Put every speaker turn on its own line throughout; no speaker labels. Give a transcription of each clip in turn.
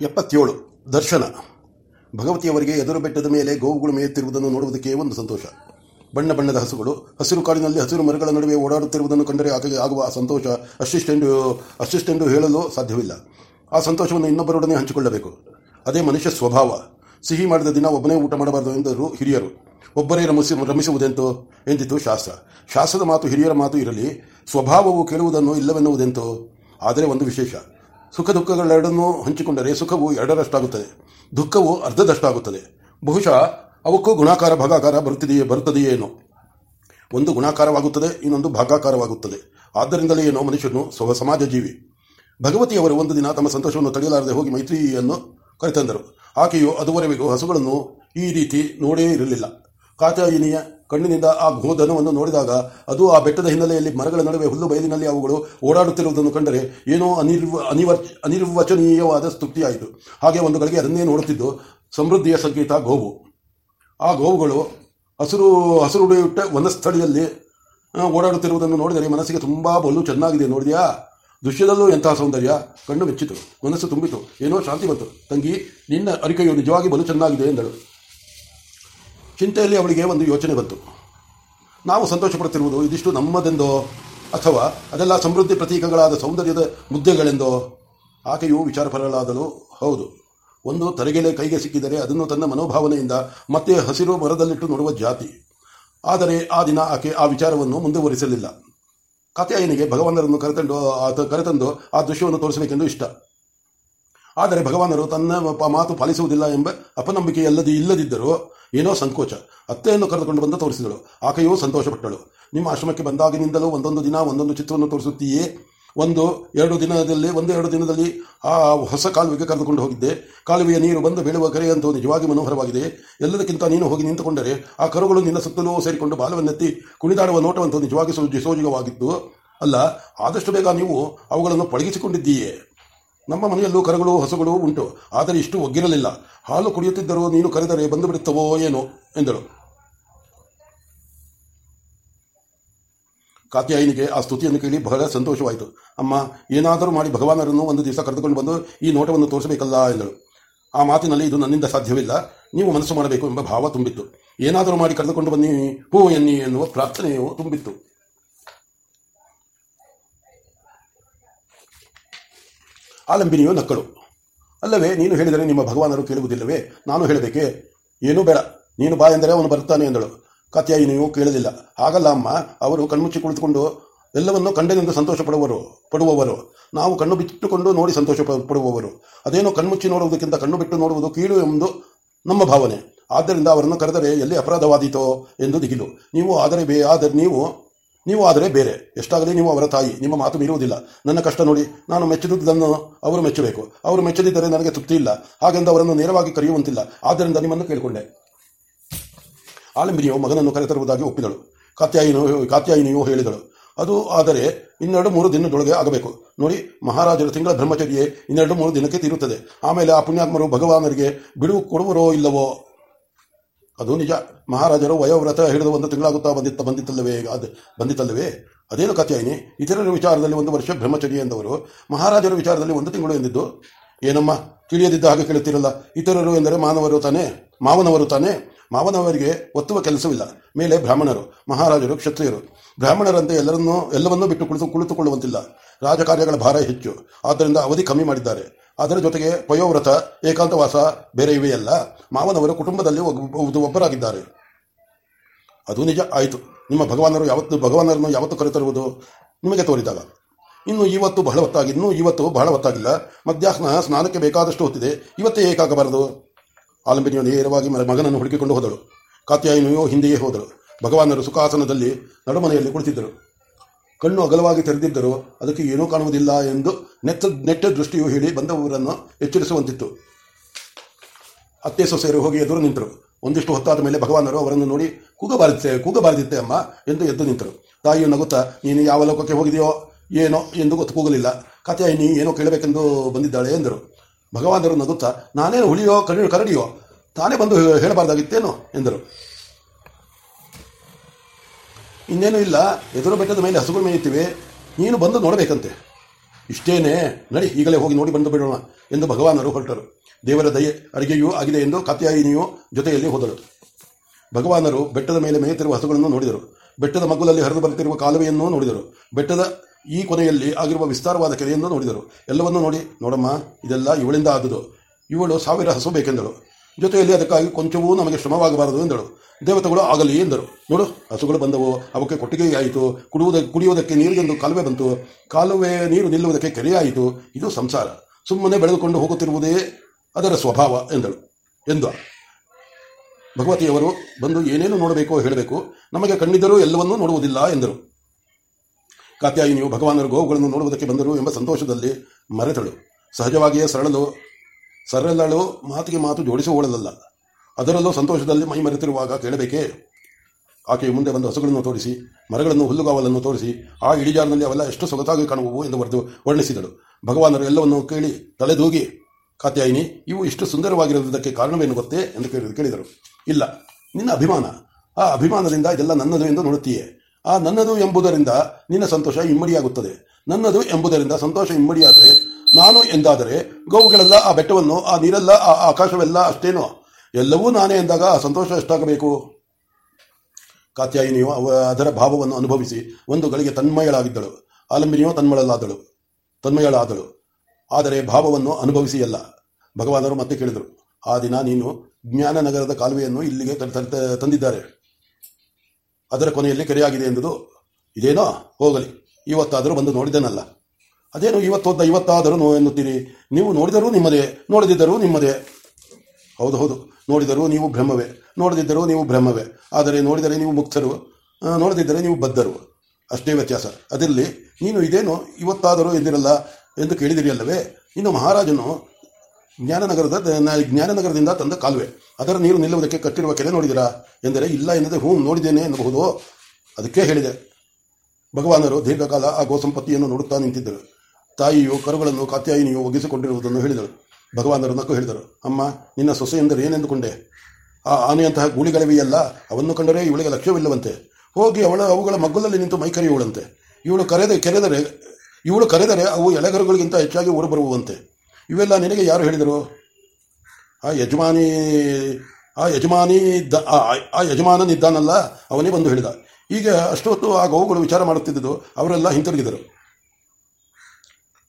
ಎಪ್ಪತ್ತೇಳು, ದರ್ಶನ. ಭಗವತಿಯವರಿಗೆ ಎದುರು ಬೆಟ್ಟದ ಮೇಲೆ ಗೋವುಗಳು ಮೇಯುತ್ತಿರುವುದನ್ನು ನೋಡುವುದಕ್ಕೆ ಒಂದು ಸಂತೋಷ. ಬಣ್ಣ ಬಣ್ಣದ ಹಸುಗಳು, ಹಸಿರು ಕಾಡಿನಲ್ಲಿ ಹಸಿರು ಮರಗಳ ನಡುವೆ ಓಡಾಡುತ್ತಿರುವುದನ್ನು ಕಂಡರೆ ಆಕೆಗೆ ಆಗುವ ಸಂತೋಷ ಅಷ್ಟಿಷ್ಟೆಂದು ಅಷ್ಟಿಷ್ಟೆಂದು ಹೇಳಲು ಸಾಧ್ಯವಿಲ್ಲ. ಆ ಸಂತೋಷವನ್ನು ಇನ್ನೊಬ್ಬರೊಡನೆ ಹಂಚಿಕೊಳ್ಳಬೇಕು. ಅದೇ ಮನುಷ್ಯ ಸ್ವಭಾವ. ಸಿಹಿ ಮಾಡಿದ ದಿನ ಒಬ್ಬನೇ ಊಟ ಮಾಡಬಾರದು ಎಂದರು ಹಿರಿಯರು. ಒಬ್ಬರೇ ರಮಿಸಿ, ರಮಿಸುವುದೆಂತೋ? ಎಂದಿತು ಶಾಸ್ತ್ರ. ಶಾಸ್ತ್ರದ ಮಾತು ಹಿರಿಯರ ಮಾತು ಇರಲಿ. ಸ್ವಭಾವವು ಕೇಳುವುದನ್ನು ಇಲ್ಲವೆನ್ನುವುದೆಂತೋ? ಆದರೆ ಒಂದು ವಿಶೇಷ. ಸುಖ ದುಃಖಗಳೆರಡನ್ನೂ ಹಂಚಿಕೊಂಡರೆ ಸುಖವು ಎರಡರಷ್ಟಾಗುತ್ತದೆ. ದುಃಖವು ಅರ್ಧದಷ್ಟಾಗುತ್ತದೆ. ಬಹುಶಃ ಅವಕ್ಕೂ ಗುಣಾಕಾರ, ಭಾಗಾಕಾರ ಬರುತ್ತಿದೆಯೇ ಏನೋ. ಒಂದು ಗುಣಾಕಾರವಾಗುತ್ತದೆ, ಇನ್ನೊಂದು ಭಾಗಾಕಾರವಾಗುತ್ತದೆ. ಆದ್ದರಿಂದಲೇ ಏನೋ ಮನುಷ್ಯನು ಸ್ವ ಸಮಾಜ ಜೀವಿ. ಭಗವತಿಯವರು ಒಂದು ದಿನ ತಮ್ಮ ಸಂತೋಷವನ್ನು ತಡೆಯಲಾರದೆ ಹೋಗಿ ಮೈತ್ರಿಯನ್ನು ಕರೆತಂದರು. ಆಕೆಯು ಅದುವರೆಗೂ ಹಸುಗಳನ್ನು ಈ ರೀತಿ ನೋಡೇ ಇರಲಿಲ್ಲ. ಕಾತ್ಯಾಯಿನಿಯ ಕಣ್ಣಿನಿಂದ ಆ ಗೋಧನವನ್ನು ನೋಡಿದಾಗ ಅದು ಆ ಬೆಟ್ಟದ ಹಿನ್ನೆಲೆಯಲ್ಲಿ ಮರಗಳ ನಡುವೆ ಹುಲ್ಲು ಬಯಲಿನಲ್ಲಿ ಅವುಗಳು ಓಡಾಡುತ್ತಿರುವುದನ್ನು ಕಂಡರೆ ಏನೋ ಅನಿರ್ವ, ಅನಿವರ್, ಅನಿರ್ವಚನೀಯವಾದ ಸ್ತುತಿಯಾಯಿತು. ಹಾಗೆ ಒಂದು ಗಳಿಗೆ ಅದನ್ನೇ ನೋಡುತ್ತಿದ್ದು ಸಮೃದ್ಧಿಯ ಸಂಕೇತ ಗೋವು. ಆ ಗೋವುಗಳು ಹಸಿರು, ಹಸಿರುಡೆಯುಟ್ಟ ವನಸ್ಥಳಿಯಲ್ಲಿ ಓಡಾಡುತ್ತಿರುವುದನ್ನು ನೋಡಿದರೆ ಮನಸ್ಸಿಗೆ ತುಂಬಾ ಬಲು ಚೆನ್ನಾಗಿದೆ. ನೋಡಿದ್ಯಾ? ದೃಶ್ಯದಲ್ಲೂ ಎಂತಹ ಸೌಂದರ್ಯ? ಕಣ್ಣು ಮೆಚ್ಚಿತು. ಮನಸ್ಸು ತುಂಬಿತು. ಏನೋ ಶಾಂತಿ ಬಂತು. ತಂಗಿ, ನಿನ್ನ ಅರಿಕೆಯು ನಿಜವಾಗಿ ಬಲು ಚೆನ್ನಾಗಿದೆ ಎಂದಳು. ಚಿಂತೆಯಲ್ಲಿ ಅವಳಿಗೆ ಒಂದು ಯೋಚನೆ ಬಂತು. ನಾವು ಸಂತೋಷ ಪಡುತ್ತಿರುವುದು ಇದಿಷ್ಟು ನಮ್ಮದೆಂದೋ, ಅಥವಾ ಅದೆಲ್ಲ ಸಮೃದ್ಧಿ ಪ್ರತೀಕಗಳಾದ ಸೌಂದರ್ಯದ ಮುದ್ದೆಗಳೆಂದೋ? ಆಕೆಯು ವಿಚಾರಪರಳಾದಳು. ಹೌದು. ಒಂದು ತರಗೆಲೆ ಕೈಗೆ ಸಿಕ್ಕಿದರೆ ಅದನ್ನು ತನ್ನ ಮನೋಭಾವನೆಯಿಂದ ಮತ್ತೆ ಹಸಿರು ಮರದಲ್ಲಿಟ್ಟು ನೋಡುವ ಜಾತಿ. ಆದರೆ ಆ ದಿನ ಆಕೆ ಆ ವಿಚಾರವನ್ನು ಮುಂದುವರಿಸಲಿಲ್ಲ. ಕಾತ್ಯಾಯನಿಗೆ ಭಗವಂತರನ್ನು ಕರೆತಂಡು ಕರೆತಂದು ಆ ದೃಶ್ಯವನ್ನು ತೋರಿಸಬೇಕೆಂದು ಇಷ್ಟ. ಆದರೆ ಭಗವಾನರು ತನ್ನ ಮಾತು ಪಾಲಿಸುವುದಿಲ್ಲ ಎಂಬ ಅಪನಂಬಿಕೆ ಇಲ್ಲದಿದ್ದರೂ ಏನೋ ಸಂಕೋಚ. ಅತ್ತೆಯನ್ನು ಕರೆದುಕೊಂಡು ಬಂದು ತೋರಿಸಿದಳು. ಆಕೆಯೂ ಸಂತೋಷಪಟ್ಟಳು. ನಿಮ್ಮ ಆಶ್ರಮಕ್ಕೆ ಬಂದಾಗಿನಿಂದಲೂ ಒಂದೊಂದು ದಿನ ಒಂದೊಂದು ಚಿತ್ರವನ್ನು ತೋರಿಸುತ್ತೀಯೇ? ಒಂದು, ಎರಡು ದಿನದಲ್ಲಿ ಒಂದೆರಡು ದಿನದಲ್ಲಿ ಆ ಹೊಸ ಕಾಲುವೆಗೆ ಕರೆದುಕೊಂಡು ಹೋಗಿದ್ದೆ. ಕಾಲುವೆಯ ನೀರು ಬಂದು ಬೀಳುವ ಕರೆಯಂತೂ ನಿಜವಾಗಿ ಮನೋಹರವಾಗಿದೆ. ಎಲ್ಲದಕ್ಕಿಂತ ನೀನು ಹೋಗಿ ನಿಂತುಕೊಂಡರೆ ಆ ಕರುಗಳು ನಿನ್ನ ಸುತ್ತಲೂ ಸೇರಿಕೊಂಡು ಬಾಲವನ್ನೆತ್ತಿ ಕುಣಿದಾಡುವ ನೋಟವಂತೂ ನಿಜವಾಗಿ ಸೋಜಿ ಅಲ್ಲ, ಆದಷ್ಟು ಬೇಗ ನೀವು ಅವುಗಳನ್ನು ಪಳಗಿಸಿಕೊಂಡಿದ್ದೀಯೇ? ನಮ್ಮ ಮನೆಯಲ್ಲೂ ಕರುಗಳು, ಹಸುಗಳು ಉಂಟು. ಆದರೆ ಇಷ್ಟು ಒಗ್ಗಿರಲಿಲ್ಲ. ಹಾಲು ಕುಡಿಯುತ್ತಿದ್ದರೂ ನೀನು ಕರೆದರೆ ಬಂದು ಬಿಡುತ್ತವೋ ಏನೋ ಎಂದಳು. ಕಾತ್ಯಾಯಿನಿಗೆ ಆ ಸ್ತುತಿಯನ್ನು ಕೇಳಿ ಬಹಳ ಸಂತೋಷವಾಯಿತು. ಅಮ್ಮ, ಏನಾದರೂ ಮಾಡಿ ಭಗವಾನರನ್ನು ಒಂದು ದಿವಸ ಕರೆದುಕೊಂಡು ಬಂದು ಈ ನೋಟವನ್ನು ತೋರಿಸಬೇಕಲ್ಲ ಎಂದಳು. ಆ ಮಾತಿನಲ್ಲಿ ಇದು ನನ್ನಿಂದ ಸಾಧ್ಯವಿಲ್ಲ. ನೀವು ಮನಸ್ಸು ಮಾಡಬೇಕು ಎಂಬ ಭಾವ ತುಂಬಿತ್ತು. ಏನಾದರೂ ಮಾಡಿ ಕರೆದುಕೊಂಡು ಬನ್ನಿ, ಹೂ ಎನ್ನಿ ಎನ್ನುವ ಪ್ರಾರ್ಥನೆಯು ತುಂಬಿತ್ತು. ಆಲಂಬಿನಿಯು ನಕ್ಕಳು. ಅಲ್ಲವೇ, ನೀನು ಹೇಳಿದರೆ ನಿಮ್ಮ ಭಗವಾನರು ಕೇಳುವುದಿಲ್ಲವೇ? ನಾನು ಹೇಳಬೇಕೆ? ಏನೂ ಬೇಡ. ನೀನು ಬಾ ಎಂದರೆ ಅವನು ಬರುತ್ತಾನೆ ಎಂದಳು. ಕಾತ್ಯಾಯಿನಿಯು ಕೇಳಲಿಲ್ಲ. ಹಾಗಲ್ಲ ಅಮ್ಮ, ಅವರು ಕಣ್ಮುಚ್ಚಿ ಕುಳಿತುಕೊಂಡು ಎಲ್ಲವನ್ನೂ ಕಂಡನೆಂದು ಸಂತೋಷ ಪಡುವರು ಪಡುವವರು. ನಾವು ಕಣ್ಣು ಬಿಟ್ಟುಕೊಂಡು ನೋಡಿ ಸಂತೋಷ ಪಡುವವರು ಅದೇನೋ ಕಣ್ಮುಚ್ಚಿ ನೋಡುವುದಕ್ಕಿಂತ ಕಣ್ಣು ಬಿಟ್ಟು ನೋಡುವುದು ಕೀಳು ಎಂದು ನಮ್ಮ ಭಾವನೆ. ಆದ್ದರಿಂದ ಅವರನ್ನು ಕರೆದರೆ ಎಲ್ಲಿ ಅಪರಾಧವಾದೀತೋ ಎಂದು ದಿಗಿಲು. ನೀವು ಆದರೆ ಬೇ ಆದರೆ ನೀವು ನೀವು ಆದರೆ ಬೇರೆ. ಎಷ್ಟಾಗಲಿ ನೀವು ಅವರ ತಾಯಿ. ನಿಮ್ಮ ಮಾತು ಮೀರುವುದಿಲ್ಲ. ನನ್ನ ಕಷ್ಟ ನೋಡಿ ನಾನು ಮೆಚ್ಚಿದುದನ್ನು ಅವರು ಮೆಚ್ಚಬೇಕು. ಅವರು ಮೆಚ್ಚದಿದ್ದರೆ ನನಗೆ ತೃಪ್ತಿ ಇಲ್ಲ. ಹಾಗೆಂದು ಅವರನ್ನು ನೇರವಾಗಿ ಕರೆಯುವಂತಿಲ್ಲ. ಆದ್ದರಿಂದ ನಿಮ್ಮನ್ನು ಕೇಳಿಕೊಂಡೆ. ಆಲಂಬಿನಿಯು ಮಗನನ್ನು ಕರೆತರುವುದಾಗಿ ಒಪ್ಪಿದಳು. ಕಾತ್ಯಾಯಿನಿಯು ಕಾತ್ಯಾಯಿನಿಯು ಹೇಳಿದಳು. ಅದು ಆದರೆ ಇನ್ನೆರಡು ಮೂರು ದಿನದೊಳಗೆ ಆಗಬೇಕು. ನೋಡಿ, ಮಹಾರಾಜರ ತಿಂಗಳ ಬ್ರಹ್ಮಚರ್ಯೆ ಇನ್ನೆರಡು ಮೂರು ದಿನಕ್ಕೆ ತೀರುತ್ತದೆ. ಆಮೇಲೆ ಆ ಪುಣ್ಯಾತ್ಮರು ಭಗವಾನರಿಗೆ ಬಿಡುವು ಕೊಡುವರೋ ಇಲ್ಲವೋ? ಅದು ನಿಜ. ಮಹಾರಾಜರು ವಯೋವ್ರತ ಹಿಡಿದು ಒಂದು ತಿಂಗಳಾಗುತ್ತಾ ಬಂದಿತ್ತ, ಬಂದಿತ್ತಲ್ಲವೇ? ಅದು ಬಂದಿತ್ತಲ್ಲವೇ? ಅದೇನು ಕಥೆಯಾಯಿನಿ ಇತರರ ವಿಚಾರದಲ್ಲಿ ಒಂದು ವರ್ಷ ಬ್ರಹ್ಮಚರ್ಯ ಎಂದವರು. ಮಹಾರಾಜರ ವಿಚಾರದಲ್ಲಿ ಒಂದು ತಿಂಗಳು ಎಂದಿದ್ದು. ಏನಮ್ಮ? ತಿಳಿಯದಿದ್ದ ಹಾಗೆ ಕೇಳುತ್ತಿರಲ್ಲ. ಇತರರು ಎಂದರೆ ಮಾನವರು ತಾನೇ, ಮಾವನವರು ತಾನೇ. ಮಾವನವರಿಗೆ ಒತ್ತುವ ಕೆಲಸವಿಲ್ಲ. ಮೇಲೆ ಬ್ರಾಹ್ಮಣರು, ಮಹಾರಾಜರು, ಕ್ಷತ್ರಿಯರು. ಬ್ರಾಹ್ಮಣರಂತೆ ಎಲ್ಲರನ್ನೂ, ಎಲ್ಲವನ್ನೂ ಬಿಟ್ಟು ಕುಳಿತು, ಕುಳಿತುಕೊಳ್ಳುವಂತಿಲ್ಲ. ರಾಜಕಾರ್ಯಗಳ ಭಾರ ಹೆಚ್ಚು. ಆದ್ದರಿಂದ ಅವಧಿ ಕಮ್ಮಿ ಮಾಡಿದ್ದಾರೆ. ಅದರ ಜೊತೆಗೆ ಪಯೋವ್ರತ, ಏಕಾಂತವಾಸ ಬೇರೆ ಇವೆಯಲ್ಲ ಮಾವನವರು ಕುಟುಂಬದಲ್ಲಿ ಒಬ್ಬ- ಒಬ್ಬರಾಗಿದ್ದಾರೆ. ಅದು ನಿಜ. ಆಯಿತು. ನಿಮ್ಮ ಭಗವಾನರು ಯಾವತ್ತು, ಭಗವಾನರನ್ನು ಯಾವತ್ತು ಕರೆತರುವುದು? ನಿಮಗೆ ತೋರಿದಾಗ. ಇನ್ನು ಇವತ್ತು ಬಹಳ ಹೊತ್ತಾಗಿ ಇನ್ನೂ ಇವತ್ತು ಬಹಳ ಹೊತ್ತಾಗಿಲ್ಲ. ಮಧ್ಯಾಹ್ನ ಸ್ನಾನಕ್ಕೆ ಬೇಕಾದಷ್ಟು ಹೊತ್ತಿದೆ. ಇವತ್ತೇ ಏಕಾಗಬಾರದು. ಆಲಂಬಿನಿಯು ನೇರವಾಗಿ ಮಗನನ್ನು ಹುಡುಕಿಕೊಂಡು ಹೋದಳು. ಕಾತ್ಯಾಯಿನಿಯೋ ಹಿಂದೆಯೇ ಹೋದಳು. ಭಗವಾನರು ಸುಖಾಸನದಲ್ಲಿ ನಡುಮನೆಯಲ್ಲಿ ಕುಳಿತಿದ್ದರು. ಕಣ್ಣು ಅಗಲವಾಗಿ ತೆರೆದಿದ್ದರೂ ಅದಕ್ಕೆ ಏನೂ ಕಾಣುವುದಿಲ್ಲ ಎಂದು ನೆತ್ತ ನೆಟ್ಟ ದೃಷ್ಟಿಯು ಹೇಳಿ ಬಂದವರನ್ನು ಎಚ್ಚರಿಸುವಂತಿತ್ತು. ಅತ್ತೆ ಸೊಸೆಯರು ಹೋಗಿ ಎದುರು ನಿಂತರು. ಒಂದಿಷ್ಟು ಹೊತ್ತಾದ ಮೇಲೆ ಭಗವಾನರು ಅವರನ್ನು ನೋಡಿ, ಕೂಗಬಾರದಿತ್ತೆ ಕೂಗಬಾರದಿತ್ತೆ ಅಮ್ಮ ಎಂದು ಎದ್ದು ನಿಂತರು. ತಾಯಿಯು ನಗುತ್ತಾ, ನೀನು ಯಾವ ಲೋಕಕ್ಕೆ ಹೋಗಿದೆಯೋ? ಏನೋ ಎಂದು ಗೊತ್ತು ಕೂಗಲಿಲ್ಲ. ಕಥೆಯಾಯಿನಿ ಏನೋ ಕೇಳಬೇಕೆಂದು ಬಂದಿದ್ದಾಳೆ ಎಂದರು. ಭಗವಾನರು ನಗುತ್ತಾ, ನಾನೇನು ಹುಳಿಯೋ ಕರಡಿ ಕರಡಿಯೋ? ತಾನೇ ಬಂದು ಹೇಳಬಾರ್ದಾಗಿತ್ತೇನೋ? ಎಂದರು. ಇನ್ನೇನು ಇಲ್ಲ. ಎದುರು ಬೆಟ್ಟದ ಮೇಲೆ ಹಸುಗಳು ಮೇಯುತ್ತಿವೆ. ನೀನು ಬಂದು ನೋಡಬೇಕಂತೆ. ಇಷ್ಟೇನೆ. ನಡಿ, ಈಗಲೇ ಹೋಗಿ ನೋಡಿ ಬಂದು ಬಿಡೋಣ, ಎಂದು ಭಗವಾನರು ಹೊರಟರು. ದೇವರ ದಯೆ ಅಡಿಗೆಯೂ ಆಗಿದೆ ಎಂದು ಕಾತ್ಯಾಯಿನಿಯು ಜೊತೆಯಲ್ಲಿ ಹೋದಳು. ಭಗವಾನರು ಬೆಟ್ಟದ ಮೇಲೆ ಮೇಯುತ್ತಿರುವ ಹಸುಗಳನ್ನು ನೋಡಿದರು. ಬೆಟ್ಟದ ಮಗ್ಗುಲಲ್ಲಿ ಹರಿದು ಬರುತ್ತಿರುವ ಕಾಲುವೆಯನ್ನು ನೋಡಿದರು. ಬೆಟ್ಟದ ಈ ಕೊನೆಯಲ್ಲಿ ಆಗಿರುವ ವಿಸ್ತಾರವಾದ ಕೆರೆಯನ್ನು ನೋಡಿದರು. ಎಲ್ಲವನ್ನೂ ನೋಡಿ, ನೋಡಮ್ಮ, ಇದೆಲ್ಲ ಇವಳಿಂದ ಆದುದು. ಇವಳು ಸಾವಿರ ಹಸು ಬೇಕೆಂದಳು. ಜೊತೆಯಲ್ಲಿ ಅದಕ್ಕಾಗಿ ಕೊಂಚವೂ ನಮಗೆ ಶ್ರಮವಾಗಬಾರದು ಎಂದಳು. ದೇವತೆಗಳು ಆಗಲಿ ಎಂದರು. ನೋಡು, ಹಸುಗಳು ಬಂದವು. ಅವಕ್ಕೆ ಕೊಟ್ಟಿಗೆಯಾಯಿತು. ಕುಡಿಯುವುದ ಕುಡಿಯುವುದಕ್ಕೆ ನೀರಿಗೆಂದು ಕಾಲುವೆ ಬಂತು. ಕಾಲುವೆ ನೀರು ನಿಲ್ಲುವುದಕ್ಕೆ ಕೆರೆಯಾಯಿತು. ಇದು ಸಂಸಾರ. ಸುಮ್ಮನೆ ಬೆಳೆದುಕೊಂಡು ಹೋಗುತ್ತಿರುವುದೇ ಅದರ ಸ್ವಭಾವ ಎಂದಳು. ಎಂದ. ಭಗವತಿಯವರು ಬಂದು ಏನೇನು ನೋಡಬೇಕೋ ಹೇಳಬೇಕು. ನಮಗೆ ಕಣ್ಣಿದ್ದರೂ ಎಲ್ಲವನ್ನೂ ನೋಡುವುದಿಲ್ಲ ಎಂದರು. ಕಾತ್ಯಾಯಿನಿಯು ಭಗವಾನರು ಗೋವುಗಳನ್ನು ನೋಡುವುದಕ್ಕೆ ಬಂದರು ಎಂಬ ಸಂತೋಷದಲ್ಲಿ ಮರೆತಳು. ಸಹಜವಾಗಿಯೇ ಸರಳಲು, ಸರಳಳು ಮಾತಿಗೆ ಮಾತು ಜೋಡಿಸುವಳಲ್ಲ ಅದರಲ್ಲೂ ಸಂತೋಷದಲ್ಲಿ ಮೈ ಮರೆತಿರುವಾಗ ಕೇಳಬೇಕೇ? ಆಕೆಯು ಮುಂದೆ ಬಂದು ಹಸುಗಳನ್ನು ತೋರಿಸಿ, ಮರಗಳನ್ನು, ಹುಲ್ಲುಗಾವಲನ್ನು ತೋರಿಸಿ, ಆ ಇಳಿಜಾರಿನಲ್ಲಿ ಅವೆಲ್ಲ ಎಷ್ಟು ಸೊಗಸಾಗಿ ಕಾಣುವು ಎಂದು ಬರೆದು ವರ್ಣಿಸಿದಳು. ಭಗವಾನರು ಎಲ್ಲವನ್ನು ಕೇಳಿ ತಲೆದೂಗಿ, ಕಾತ್ಯಾಯಿನಿ, ಇವು ಇಷ್ಟು ಸುಂದರವಾಗಿರುವುದಕ್ಕೆ ಕಾರಣವೇನು ಗೊತ್ತೇ? ಎಂದು ಕೇಳಿ ಕೇಳಿದರು. ಇಲ್ಲ, ನಿನ್ನ ಅಭಿಮಾನ. ಆ ಅಭಿಮಾನದಿಂದ ಇದೆಲ್ಲ ನನ್ನದು ಎಂದು ನೋಡುತ್ತೀಯೇ. ಆ ನನ್ನದು ಎಂಬುದರಿಂದ ನಿನ್ನ ಸಂತೋಷ ಇಮ್ಮಡಿಯಾಗುತ್ತದೆ. ನನ್ನದು ಎಂಬುದರಿಂದ ಸಂತೋಷ ಇಮ್ಮಡಿಯಾದರೆ ನಾನು ಎಂದಾದರೆ ಗೋವುಗಳೆಲ್ಲ ಆ ಬೆಟ್ಟವನ್ನು, ಆ ನೀರೆಲ್ಲ ಆ ಆಕಾಶವೆಲ್ಲ ಅಷ್ಟೇನೋ? ಎಲ್ಲವೂ ನಾನೇ ಎಂದಾಗ ಆ ಸಂತೋಷ ಎಷ್ಟಾಗಬೇಕು? ಕಾತ್ಯಾಯಿನಿಯು ಅದರ ಭಾವವನ್ನು ಅನುಭವಿಸಿ ಒಂದು ಗಳಿಗೆ ತನ್ಮಯಳಾಗಿದ್ದಳು. ಆಲಂಬಿನಿಯು ತನ್ಮಳಲಾದಳು. ತನ್ಮಯಳಾದಳು. ಆದರೆ ಭಾವವನ್ನು ಅನುಭವಿಸಿಯಲ್ಲ ಭಗವಾನರು ಮತ್ತೆ ಕೇಳಿದರು, ಆ ದಿನ ನೀನು ಜ್ಞಾನನಗರದ ಕಾಲುವೆಯನ್ನು ಇಲ್ಲಿಗೆ ತಂದಿದ್ದಾರೆ. ಅದರ ಕೊನೆಯಲ್ಲಿ ಕೆರೆಯಾಗಿದೆ ಎಂದುದು ಇದೇನೋ ಹೋಗಲಿ. ಇವತ್ತಾದರೂ ಬಂದು ನೋಡಿದನಲ್ಲ. ಅದೇನು ಇವತ್ತೊದ್ದ ಇವತ್ತಾದರೂ ನೋ ಎನ್ನುತ್ತೀರಿ? ನೀವು ನೋಡಿದರೂ ನಿಮ್ಮದೇ, ನೋಡದಿದ್ದರೂ ನಿಮ್ಮದೇ. ಹೌದು ಹೌದು. ನೋಡಿದರೂ ನೀವು ಬ್ರಹ್ಮವೇ, ನೋಡದಿದ್ದರೂ ನೀವು ಬ್ರಹ್ಮವೇ. ಆದರೆ ನೋಡಿದರೆ ನೀವು ಮುಕ್ತರು ನೋಡದಿದ್ದರೆ ನೀವು ಬದ್ಧರು. ಅಷ್ಟೇ ವ್ಯತ್ಯಾಸ. ಅದರಲ್ಲಿ ನೀನು ಇದೇನು ಇವತ್ತಾದರೂ ಎಂದಿರಲ್ಲ ಎಂದು ಕೇಳಿದಿರಿಯಲ್ಲವೇ ಇನ್ನು ಮಹಾರಾಜನು ಜ್ಞಾನನಗರದ ಜ್ಞಾನನಗರದಿಂದ ತಂದ ಕಾಲುವೆ. ಅದರ ನೀರು ನಿಲ್ಲುವುದಕ್ಕೆ ಕಟ್ಟಿರುವ ಕೆರೆ ನೋಡಿದಿರಾ? ಎಂದರೆ, ಇಲ್ಲ ಎನ್ನದೆ ಹೂ ನೋಡಿದ್ದೇನೆ ಎನ್ನಬಹುದು? ಅದಕ್ಕೆ ಹೇಳಿದೆ. ಭಗವಾನರು ದೀರ್ಘಕಾಲ ಆ ಗೋಸಂಪತ್ತಿಯನ್ನು ನೋಡುತ್ತಾ ನಿಂತಿದ್ದರು. ತಾಯಿಯು ಕರುಗಳನ್ನು ಕಾತ್ಯಾಯಿನಿಯು ಒಗ್ಗಿಸಿಕೊಂಡಿರುವುದನ್ನು ಹೇಳಿದರು ಭಗವಾನರು ನಕ್ಕು ಹೇಳಿದರು. ಅಮ್ಮ, ನಿನ್ನ ಸೊಸೆ ಎಂದರೆ ಏನೆಂದುಕೊಂಡೆ? ಆ ಆನೆಯಂತಹ ಗೂಳಿಗಳಿವೆಯಲ್ಲ, ಅವನ್ನು ಕಂಡರೆ ಇವಳಿಗೆ ಲಕ್ಷ್ಯವಿಲ್ಲವಂತೆ. ಹೋಗಿ ಅವಳ, ಅವುಗಳ ಮಗ್ಗುಲಲ್ಲಿ ನಿಂತು ಮೈ ಕರೆಯುವಳಂತೆ. ಇವಳು ಕರೆದ, ಕೆರೆದರೆ, ಇವಳು ಕರೆದರೆ ಅವು ಎಲೆಗರುಗಳಿಗಿಂತ ಹೆಚ್ಚಾಗಿ ಓಡಬರುವಂತೆ ಇವೆಲ್ಲ ನಿನಗೆ ಯಾರು ಹೇಳಿದರು? ಆ ಯಜಮಾನಿ ಆ ಯಜಮಾನಿ ಇದ್ದ ಆ- ಯಜಮಾನನಿದ್ದಾನಲ್ಲ ಅವನೇ ಬಂದು ಹೇಳಿದ. ಈಗ ಅಷ್ಟೊತ್ತು ಆ ಗೋವುಗಳು ವಿಚಾರ ಮಾಡುತ್ತಿದ್ದುದು, ಅವರೆಲ್ಲ ಹಿಂತಿರುಗಿದರು.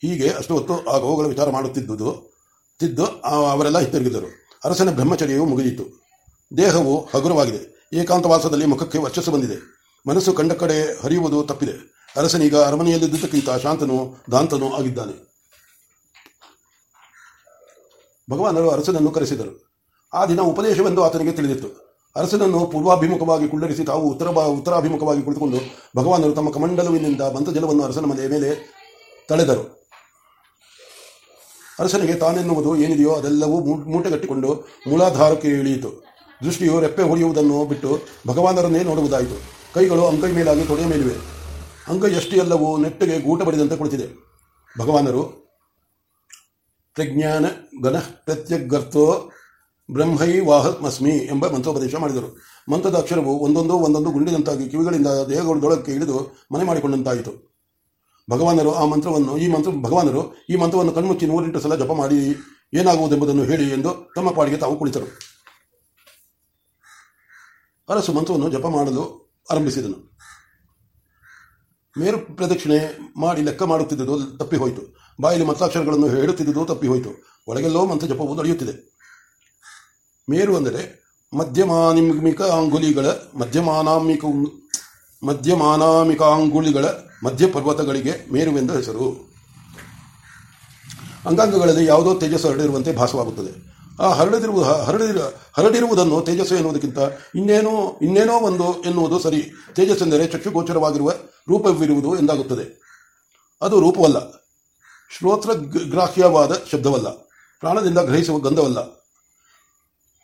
ಹೀಗೆ ಅಷ್ಟು ಹೊತ್ತು ಆ ಗೋವುಗಳ ವಿಚಾರ ಮಾಡುತ್ತಿದ್ದುದು, ತಿದ್ದು ಅವರೆಲ್ಲ ಹಿಂತಿರುಗಿದರು. ಅರಸನ ಬ್ರಹ್ಮಚರ್ಯವು ಮುಗಿದಿತ್ತು ದೇಹವು ಹಗುರವಾಗಿದೆ. ಏಕಾಂತವಾಸದಲ್ಲಿ ಮುಖಕ್ಕೆ ವರ್ಚಸ್ಸು ಬಂದಿದೆ. ಮನಸ್ಸು ಕಂಡ ಕಡೆ ಹರಿಯುವುದು ತಪ್ಪಿದೆ. ಅರಸನೀಗ ಅರಮನೆಯಲ್ಲಿದ್ದುದಕ್ಕಿಂತ ಶಾಂತನು ದಾಂತನೂ ಆಗಿದ್ದಾನೆ. ಭಗವಾನರು ಅರಸನನ್ನು ಕರೆಸಿದರು. ಆ ದಿನ ಉಪದೇಶವೆಂದು ಆತನಿಗೆ ತಿಳಿದಿತ್ತು. ಅರಸನನ್ನು ಪೂರ್ವಾಭಿಮುಖವಾಗಿ ಕುಳ್ಳರಿಸಿ ತಾವು ಉತ್ತರ ಉತ್ತರಾಭಿಮುಖವಾಗಿ ಕುಳಿತುಕೊಂಡು ಭಗವಾನರು ತಮ್ಮ ಕಮಂಡಲುವಿನಿಂದ ಬಂತ ಜಲವನ್ನು ಅರಸನ ಮನೆಯ ಮೇಲೆ ತಳೆದರು. ಅರಸನಿಗೆ ತಾನೆನ್ನುವುದು ಏನಿದೆಯೋ ಅದೆಲ್ಲವೂ ಮೂಟೆಗಟ್ಟಿಕೊಂಡು ಮೂಲಾಧಾರಕ್ಕೆ ಇಳಿಯಿತು. ದೃಷ್ಟಿಯು ರೆಪ್ಪೆ ಹೊಡೆಯುವುದನ್ನು ಬಿಟ್ಟು ಭಗವಾನರನ್ನೇ ನೋಡುವುದಾಯಿತು. ಕೈಗಳು ಅಂಕೈ ಮೇಲಾಗಿ ತೊಡೆಯ ಮೇಲಿವೆ. ಅಂಕೈ ಎಷ್ಟು ಎಲ್ಲವೂ ನೆಟ್ಟಿಗೆ ಗೂಟ ಬಡಿದಂತೆ ಕುಳಿತಿದೆ. ಭಗವಾನರು ಪ್ರಜ್ಞಾನ ಗಣ ಪ್ರತ್ಯಗರ್ಥೋ ಬ್ರಹ್ಮೈವಾಹಮಸ್ಮಿ ಎಂಬ ಮಂತ್ರೋಪದೇಶ ಮಾಡಿದರು. ಮಂತ್ರದ ಅಕ್ಷರವು ಒಂದೊಂದು ಒಂದೊಂದು ಗುಂಡಿನಂತಾಗಿ ಕಿವಿಗಳಿಂದ ದೇಹಗಳೊಳಕ್ಕೆ ಇಳಿದು ಮನೆ ಮಾಡಿಕೊಂಡಂತಾಯಿತು. ಭಗವಾನರು ಆ ಮಂತ್ರವನ್ನು, ಈ ಮಂತ್ರ, ಭಗವಾನರು ಈ ಮಂತ್ರವನ್ನು ಕಣ್ಮುಚ್ಚಿ ನೂರೆಂಟು ಸಲ ಜಪ ಮಾಡಿ ಏನಾಗುವುದೆಂಬುದನ್ನು ಹೇಳಿ ಎಂದು ತಮ್ಮ ಪಾಡಿಗೆ ತಾವು ಕುಳಿತರು. ಅರಸು ಮಂತ್ರವನ್ನು ಜಪ ಮಾಡಲು ಆರಂಭಿಸಿದನು. ಮೇರು ಪ್ರದಕ್ಷಿಣೆ ಮಾಡಿ ಲೆಕ್ಕ ಮಾಡುತ್ತಿದ್ದುದು ತಪ್ಪಿ ಹೋಯಿತು ಬಾಯಲ್ಲಿ ಮಂತ್ರಾಕ್ಷರಗಳನ್ನು ಹೇಳುತ್ತಿದ್ದುದು ತಪ್ಪಿ ಹೋಯಿತು ಒಳಗೆಲ್ಲೋ ಮಂತ್ರ ಜಪವು ನಡೆಯುತ್ತಿದೆ. ಮೇರು ಅಂದರೆ ಮಧ್ಯಮಾನಿಮಿಕ ಅಂಗುಲಿಗಳ ಮಧ್ಯಮಾನಾಮಿಕ ಮಧ್ಯಮಾನಾಮಿಕಾಂಗುಲಿಗಳ ಮಧ್ಯ ಪರ್ವತಗಳಿಗೆ ಮೇರುವೆಂದು ಹೆಸರು. ಅಂಗಾಂಗಗಳಲ್ಲಿ ಯಾವುದೋ ತೇಜಸ್ಸು ಹರಡಿರುವಂತೆ ಭಾಸವಾಗುತ್ತದೆ. ಆ ಹರಡಿರುವ ಹರಡಿರ ಹರಡಿರುವುದನ್ನು ತೇಜಸ್ಸು ಎನ್ನುವುದಕ್ಕಿಂತ ಇನ್ನೇನೋ ಇನ್ನೇನೋ ಒಂದು ಎನ್ನುವುದು ಸರಿ. ತೇಜಸ್ಸೆಂದರೆ ಚಕ್ಷುಗೋಚರವಾಗಿರುವ ರೂಪವಿರುವುದು ಎಂದಾಗುತ್ತದೆ. ಅದು ರೂಪವಲ್ಲ. ಶ್ರೋತ್ರ ಗ್ರಾಹ್ಯವಾದ ಶಬ್ದವಲ್ಲ. ಪ್ರಾಣದಿಂದ ಗ್ರಹಿಸುವ ಗಂಧವಲ್ಲ.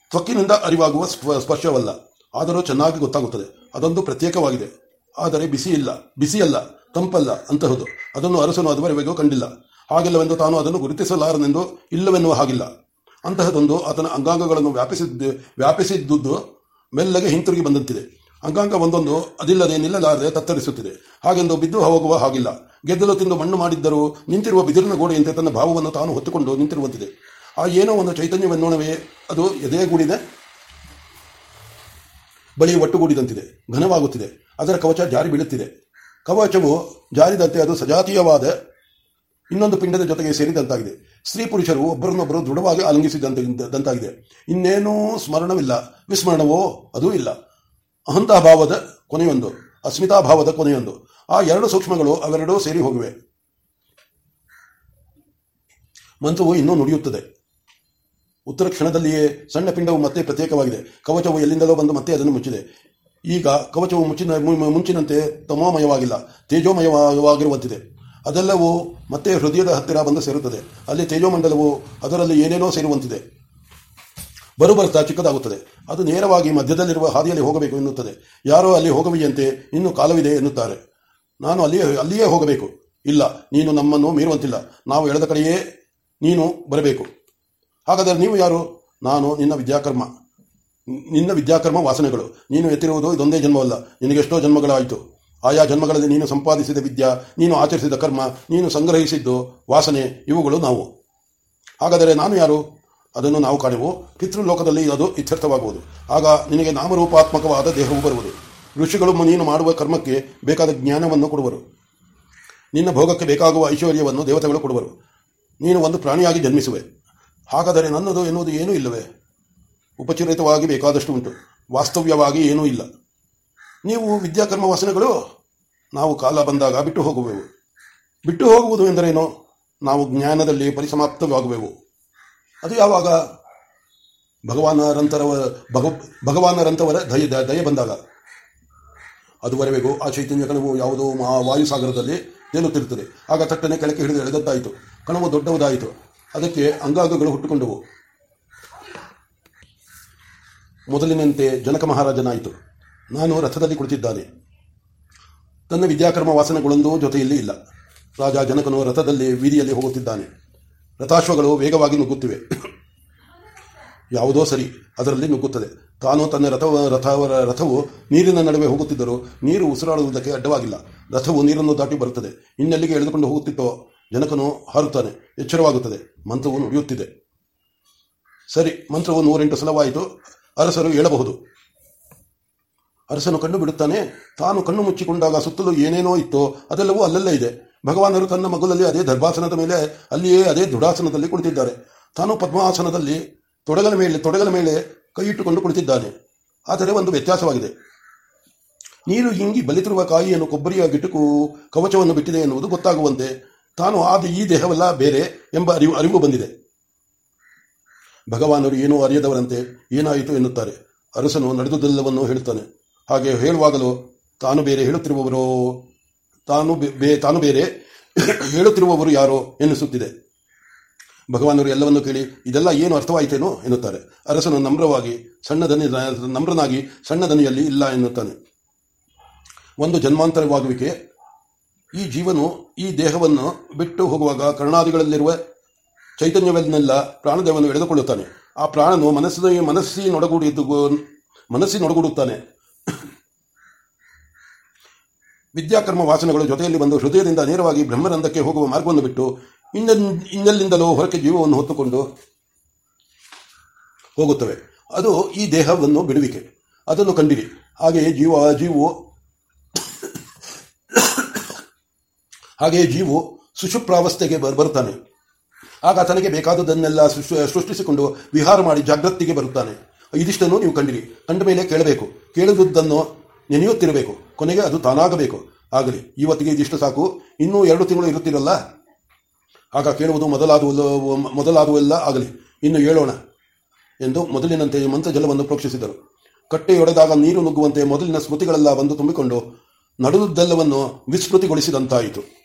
ತ್ವಕ್ಕಿನಿಂದ ಅರಿವಾಗುವ ಸ್ಪ- ಸ್ಪರ್ಶವಲ್ಲ. ಆದರೂ ಚೆನ್ನಾಗಿ ಗೊತ್ತಾಗುತ್ತದೆ. ಅದೊಂದು ಪ್ರತ್ಯೇಕವಾಗಿದೆ. ಆದರೆ ಬಿಸಿ ಇಲ್ಲ. ಬಿಸಿಯಲ್ಲ. ತಂಪಲ್ಲ ಅಂತಹುದು. ಅದನ್ನು ಅರಸನು ಅದುವರೆಗೂ ಕಂಡಿಲ್ಲ. ಹಾಗಿಲ್ಲವೆಂದು ತಾನು ಅದನ್ನು ಗುರುತಿಸಲಾರನೆಂದು ಇಲ್ಲವೆನ್ನುವ ಹಾಗಿಲ್ಲ. ಅಂತಹದೊಂದು ಆತನ ಅಂಗಾಂಗಗಳನ್ನು ವ್ಯಾಪಿಸಿದ್ದು ವ್ಯಾಪಿಸಿದ್ದುದು ಮೆಲ್ಲಗೆ ಹಿಂತಿರುಗಿ ಬಂದಂತಿದೆ. ಅಂಗಾಂಗ ಒಂದೊಂದು ಅದಿಲ್ಲದೆ ನಿಲ್ಲಲಾರದೆ ತತ್ತರಿಸುತ್ತಿದೆ. ಹಾಗೆಂದು ಬಿದ್ದು ಹೋಗುವ ಹಾಗಿಲ್ಲ. ಗೆದ್ದಲು ತಿಂದು ಮಣ್ಣು ಮಾಡಿದ್ದರೂ ನಿಂತಿರುವ ಬಿದಿರಿನ ಗೋಡೆಯಂತೆ ತನ್ನ ಭಾವವನ್ನು ತಾನು ಹೊತ್ತುಕೊಂಡು ನಿಂತಿರುವಂತಿದೆ. ಆ ಏನೋ ಒಂದು ಚೈತನ್ಯವೆನ್ನೋಣವೇ, ಅದು ಎದೆಗೂಡಿದೆ ಬಳಿ ಒಟ್ಟುಗೂಡಿದಂತಿದೆ, ಘನವಾಗುತ್ತಿದೆ, ಅದರ ಕವಚ ಜಾರಿ ಬೀಳುತ್ತಿದೆ. ಕವಚವು ಜಾರಿದಂತೆ ಅದು ಸಜಾತೀಯವಾದ ಇನ್ನೊಂದು ಪಿಂಡದ ಜೊತೆಗೆ ಸೇರಿದಂತಾಗಿದೆ. ಸ್ತ್ರೀ ಪುರುಷರು ಒಬ್ಬರನ್ನೊಬ್ಬರು ದೃಢವಾಗಿ ಆಲಂಗಿಸಿದಂತಾಗಿದೆ ಇನ್ನೇನೂ ಸ್ಮರಣವಿಲ್ಲ, ವಿಸ್ಮರಣವೋ, ಅದೂ ಇಲ್ಲ. ಅಹಂತಾಭಾವದ ಕೊನೆಯೊಂದು. ಅಸ್ಮಿತಾಭಾವದ ಕೊನೆಯೊಂದು. ಆ ಎರಡು ಸೂಕ್ಷ್ಮಗಳು ಅವೆರಡೂ ಸೇರಿ ಹೋಗಿವೆ. ಮಂತ್ರವು ಇನ್ನೂ ನುಡಿಯುತ್ತದೆ. ಉತ್ತರ ಕ್ಷಣದಲ್ಲಿಯೇ ಸಣ್ಣ ಪಿಂಡವು ಮತ್ತೆ ಪ್ರತ್ಯೇಕವಾಗಿದೆ. ಕವಚವು ಎಲ್ಲಿಂದಲೋ ಬಂದು ಮತ್ತೆ ಅದನ್ನು ಮುಚ್ಚಿದೆ. ಈಗ ಕವಚವು ಮುಚ್ಚಿನ ಮುಂಚಿನಂತೆ ತಮೋಮಯವಾಗಿಲ್ಲ, ತೇಜೋಮಯವಾಗಿರುವಂತಿದೆ. ಅದೆಲ್ಲವೂ ಮತ್ತೆ ಹೃದಯದ ಹತ್ತಿರ ಬಂದು ಸೇರುತ್ತದೆ. ಅಲ್ಲಿ ತೇಜೋಮಂಡಲವು ಅದರಲ್ಲಿ ಏನೇನೋ ಸೇರುವಂತಿದೆ. ಬರುಬರ್ತಾ ಚಿಕ್ಕದಾಗುತ್ತದೆ. ಅದು ನೇರವಾಗಿ ಮಧ್ಯದಲ್ಲಿರುವ ಹಾದಿಯಲ್ಲಿ ಹೋಗಬೇಕು ಎನ್ನುತ್ತದೆ. ಯಾರೋ ಅಲ್ಲಿ ಹೋಗುವಿಯಂತೆ ಇನ್ನೂ ಕಾಲವಿದೆ ಎನ್ನುತ್ತಾರೆ. ನಾನು ಅಲ್ಲಿಯೇ ಅಲ್ಲಿಯೇ ಹೋಗಬೇಕು. ಇಲ್ಲ, ನೀನು ನಮ್ಮನ್ನು ಮೀರುವಂತಿಲ್ಲ. ನಾವು ಎಳೆದ ಕಡೆಯೇ ನೀನು ಬರಬೇಕು. ಹಾಗಾದರೆ ನೀವು ಯಾರು? ನಾನು, ನಿನ್ನ ವಿದ್ಯಾಕರ್ಮ. ನಿನ್ನ ವಿದ್ಯಾಕರ್ಮ ವಾಸನೆಗಳು. ನೀನು ಎತ್ತಿರುವುದು ಇದೊಂದೇ ಜನ್ಮವಲ್ಲ. ನಿನಗೆಷ್ಟೋ ಜನ್ಮಗಳಾಯಿತು. ಆಯಾ ಜನ್ಮಗಳಲ್ಲಿ ನೀನು ಸಂಪಾದಿಸಿದ ವಿದ್ಯಾ, ನೀನು ಆಚರಿಸಿದ ಕರ್ಮ, ನೀನು ಸಂಗ್ರಹಿಸಿದ್ದು ವಾಸನೆ, ಇವುಗಳು ನಾವು. ಹಾಗಾದರೆ ನಾನು ಯಾರು? ಅದನ್ನು ನಾವು ಕಾಣೆವು ಪಿತೃಲೋಕದಲ್ಲಿ ಅದು ಇತ್ಯರ್ಥವಾಗುವುದು. ಆಗ ನಿನಗೆ ನಾಮರೂಪಾತ್ಮಕವಾದ ದೇಹವು ಬರುವುದು. ಋಷಿಗಳು ನೀನು ಮಾಡುವ ಕರ್ಮಕ್ಕೆ ಬೇಕಾದ ಜ್ಞಾನವನ್ನು ಕೊಡುವರು. ನಿನ್ನ ಭೋಗಕ್ಕೆ ಬೇಕಾಗುವ ಐಶ್ವರ್ಯವನ್ನು ದೇವತೆಗಳು ಕೊಡುವರು. ನೀನು ಒಂದು ಪ್ರಾಣಿಯಾಗಿ ಜನ್ಮಿಸುವೆ. ಹಾಗಾದರೆ ನನ್ನದು ಎನ್ನುವುದು ಏನೂ ಇಲ್ಲವೇ? ಉಪಚರಿತವಾಗಿ ಬೇಕಾದಷ್ಟು ಉಂಟು. ವಾಸ್ತವ್ಯವಾಗಿ ಏನೂ ಇಲ್ಲ. ನೀವು ವಿದ್ಯಾಕರ್ಮ ವಾಸನೆಗಳು? ನಾವು ಕಾಲ ಬಂದಾಗ ಬಿಟ್ಟು ಹೋಗುವೆವು. ಬಿಟ್ಟು ಹೋಗುವುದು ಎಂದರೇನು? ನಾವು ಜ್ಞಾನದಲ್ಲಿ ಪರಿಸಮಾಪ್ತವಾಗುವೆವು. ಅದು ಯಾವಾಗ? ಭಗವಾನರಂತರವ ಭಗ ಭಗವಾನರಂತವರ ದಯ ದಯ ಬಂದಾಗ. ಅದುವರೆಗೂ ಆ ಚೈತನ್ಯ ಕಣವು ಯಾವುದೋ ಮಹಾ ವಾಯುಸಾಗರದಲ್ಲಿ ತೇಲುತ್ತಿರುತ್ತದೆ ಆಗ ತಟ್ಟನೆ ಕೆಳಕ್ಕೆ ಹಿಡಿದು ಎಳೆದದ್ದಾಯಿತು. ಕಣವು ದೊಡ್ಡವದಾಯಿತು. ಅದಕ್ಕೆ ಅಂಗಾಂಗಗಳು ಹುಟ್ಟುಕೊಂಡವು. ಮೊದಲಿನಂತೆ ಜನಕ ಮಹಾರಾಜನಾಯಿತು. ನಾನು ರಥದಲ್ಲಿ ಕುಳಿತಿದ್ದಾನೆ. ತನ್ನ ವಿದ್ಯಾಕರ್ಮ ವಾಸನೆಗಳೊಂದು ಜೊತೆಯಲ್ಲಿ ಇಲ್ಲ. ರಾಜ ಜನಕನು ರಥದಲ್ಲಿ ಬೀದಿಯಲ್ಲಿ ಹೋಗುತ್ತಿದ್ದಾನೆ. ರಥಾಶ್ವಗಳು ವೇಗವಾಗಿ ನುಗ್ಗುತ್ತಿವೆ. ಯಾವುದೋ ಸರಿ, ಅದರಲ್ಲಿ ನುಗ್ಗುತ್ತದೆ. ತಾನು ತನ್ನ ರಥವ, ರಥವರ, ರಥವು ನೀರಿನ ನಡುವೆ ಹೋಗುತ್ತಿದ್ದರೂ ನೀರು ಉಸಿರಾಡುವುದಕ್ಕೆ ಅಡ್ಡವಾಗಿಲ್ಲ. ರಥವು ನೀರನ್ನು ದಾಟಿ ಬರುತ್ತದೆ. ಇನ್ನೆಲ್ಲಿಗೆ ಎಳೆದುಕೊಂಡು ಹೋಗುತ್ತಿತ್ತೋ ಜನಕನು ಹಾರುತ್ತಾನೆ. ಎಚ್ಚರವಾಗುತ್ತದೆ. ಮಂತ್ರವು ನುಡಿಯುತ್ತಿದೆ. ಸರಿ, ಮಂತ್ರವು ನೂರೆಂಟು ಸಲವಾಯಿತು. ಅರಸರು ಹೇಳಬಹುದು. ಅರಸನು ಕಣ್ಣು ಬಿಡುತ್ತಾನೆ. ತಾನು ಕಣ್ಣು ಮುಚ್ಚಿಕೊಂಡಾಗ ಸುತ್ತಲೂ ಏನೇನೋ ಇತ್ತೋ ಅದೆಲ್ಲವೂ ಅಲ್ಲಲ್ಲೇ ಇದೆ. ಭಗವಾನರು ತನ್ನ ಮಗುಲಲ್ಲಿ ಅದೇ ದರ್ಭಾಸನದ ಮೇಲೆ ಅಲ್ಲಿಯೇ ಅದೇ ದೃಢಾಸನದಲ್ಲಿ ಕುಳಿತಿದ್ದಾರೆ. ತಾನು ಪದ್ಮಾಸನದಲ್ಲಿ ತೊಡಗಲ ಮೇಲೆ ತೊಡಗಲ ಮೇಲೆ ಕೈ ಇಟ್ಟುಕೊಂಡು ಕುಳಿತಿದ್ದಾನೆ. ಆದರೆ ಒಂದು ವ್ಯತ್ಯಾಸವಾಗಿದೆ. ನೀರು ಹಿಂಗಿ ಬಲಿತಿರುವ ಕಾಯಿಯನ್ನು ಕೊಬ್ಬರಿಯ ಗಿಟುಕು ಕವಚವನ್ನು ಬಿಟ್ಟಿದೆ ಎನ್ನುವುದು ಗೊತ್ತಾಗುವಂತೆ ತಾನು ಆದ ಈ ದೇಹವೆಲ್ಲ ಬೇರೆ ಎಂಬ ಅರಿವು ಅರಿವು ಬಂದಿದೆ. ಭಗವಾನರು ಏನೂ ಅರಿಯದವರಂತೆ ಏನಾಯಿತು ಎನ್ನುತ್ತಾರೆ. ಅರಸನು ನಡೆದುದೆಲ್ಲವನ್ನೂ ಹೇಳುತ್ತಾನೆ. ಹಾಗೆ ಹೇಳುವಾಗಲೂ ತಾನು ಬೇರೆ ಹೇಳುತ್ತಿರುವವರೋ ತಾನು ತಾನು ಬೇರೆ ಹೇಳುತ್ತಿರುವವರು ಯಾರೋ ಎನ್ನಿಸುತ್ತಿದೆ. ಭಗವಾನರು ಎಲ್ಲವನ್ನು ಕೇಳಿ, ಇದೆಲ್ಲ ಏನು ಅರ್ಥವಾಯಿತೇನೋ ಎನ್ನುತ್ತಾರೆ. ಅರಸನು ನಮ್ರವಾಗಿ ಸಣ್ಣ ದನಿ ನಮ್ರನಾಗಿ ಸಣ್ಣ ದನಿಯಲ್ಲಿ ಇಲ್ಲ ಎನ್ನುತ್ತಾನೆ. ಒಂದು ಜನ್ಮಾಂತರವಾಗುವಿಕೆ, ಈ ಜೀವನು, ಈ ದೇಹವನ್ನು ಬಿಟ್ಟು ಹೋಗುವಾಗ ಕರ್ಣಾದಿಗಳಲ್ಲಿರುವ ಚೈತನ್ಯವನ್ನೆಲ್ಲ ಪ್ರಾಣದೇವನು ಎಳೆದುಕೊಳ್ಳುತ್ತಾನೆ. ಆ ಪ್ರಾಣನು ಮನಸ್ಸಿನ ಮನಸ್ಸಿನೊಡಗೂಡಿದ್ದು ಮನಸ್ಸಿನೊಡಗೂಡುತ್ತಾನೆ ವಿದ್ಯಾಕರ್ಮ ವಾಸನೆಗಳು ಜೊತೆಯಲ್ಲಿ ಬಂದು ಹೃದಯದಿಂದ ನೇರವಾಗಿ ಬ್ರಹ್ಮರಂಧಕ್ಕೆ ಹೋಗುವ ಮಾರ್ಗವನ್ನು ಬಿಟ್ಟು ಇನ್ನ ಇನ್ನಲ್ಲಿಂದಲೋ ಹೊರಕ್ಕೆ ಜೀವವನ್ನು ಹೊತ್ತುಕೊಂಡು ಹೋಗುತ್ತವೆ. ಅದು ಈ ದೇಹವನ್ನು ಬಿಡುವಿಕೆ. ಅದನ್ನು ಕಂಡಿರಿ. ಹಾಗೆಯೇ ಜೀವ, ಜೀವು, ಹಾಗೆಯೇ ಜೀವು ಸುಷುಪ್ರಾವಸ್ಥೆಗೆ ಬರ್- ಬರುತ್ತಾನೆ. ಆಗ ತನಗೆ ಬೇಕಾದುದನ್ನೆಲ್ಲ ಸೃಷ್ಟಿ- ಸೃಷ್ಟಿಸಿಕೊಂಡು ವಿಹಾರ ಮಾಡಿ ಜಾಗೃತಿಗೆ ಬರುತ್ತಾನೆ. ಇದಿಷ್ಟನ್ನು ನೀವು ಕಂಡಿರಿ. ಕಂಡ ಮೇಲೆ ಕೇಳಬೇಕು. ಕೇಳುವುದನ್ನು ನೆನೆಯುತ್ತಿರಬೇಕು. ಕೊನೆಗೆ ಅದು ತಾನಾಗಬೇಕು. ಆಗಲಿ, ಇವತ್ತಿಗೆ ಇದಿಷ್ಟು ಸಾಕು. ಇನ್ನೂ ಎರಡು ತಿಂಗಳು ಇರುತ್ತಿರಲ್ಲ? ಆಗ ಕೇಳುವುದು ಮೊದಲಾದವು, ಮೊದಲಾದುವೆಲ್ಲ ಆಗಲಿ, ಇನ್ನು ಹೇಳೋಣ ಎಂದು ಮೊದಲಿನಂತೆ ಮಂತ್ರಜಲವನ್ನು ಪ್ರೋಕ್ಷಿಸಿದರು. ಕಟ್ಟೆಯೊಡೆದಾಗ ನೀರು ನುಗ್ಗುವಂತೆ ಮೊದಲಿನ ಸ್ಮೃತಿಗಳೆಲ್ಲ ಬಂದು ತುಂಬಿಕೊಂಡು ನಡೆದುದೆಲ್ಲವನ್ನು ವಿಸ್ಮೃತಿಗೊಳಿಸಿದಂತಾಯಿತು.